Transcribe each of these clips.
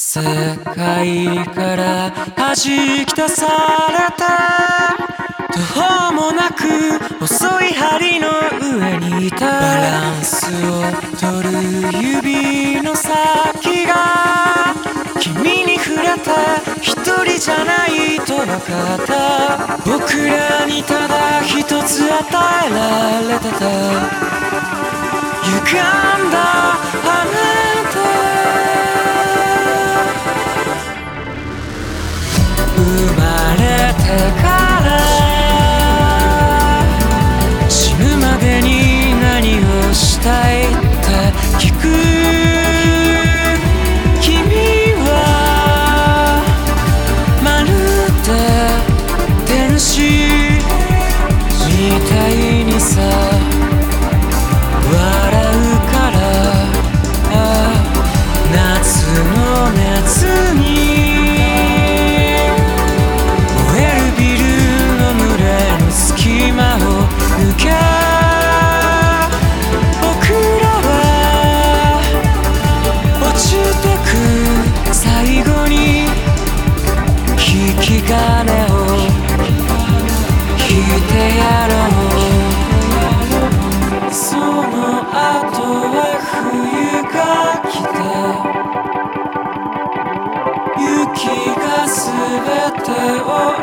世界から弾き出された途方もなく細い針の上にいたバランスを取る指の先が君に触れた一人じゃないと分かった。僕らにただ一つ与えられてた。歪んだ花生聞く雪がすべてを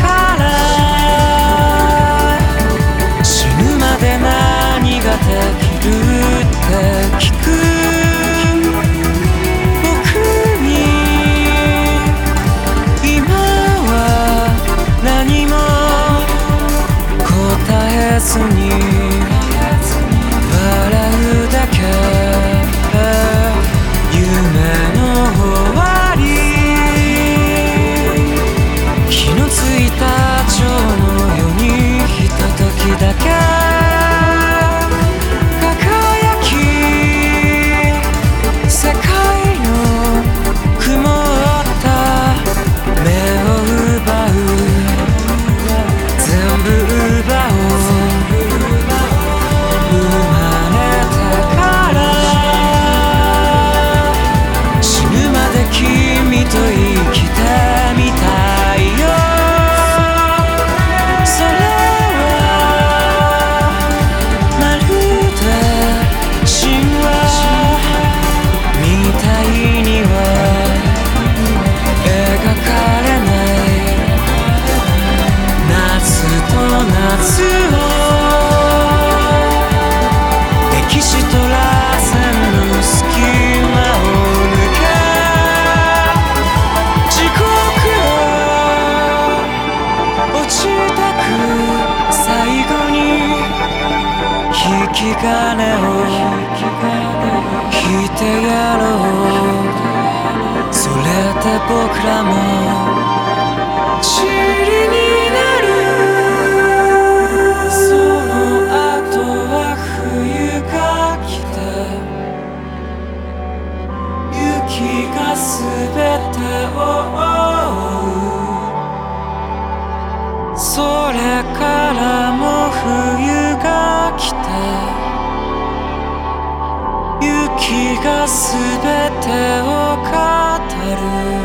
から死ぬまで何ができるって聞く僕に今は何も答えずに歴史と螺旋の隙間を抜け地獄を落ちてく最後に引き金を引いてやろう。それで僕らもからも冬が来て雪がすべてを語る。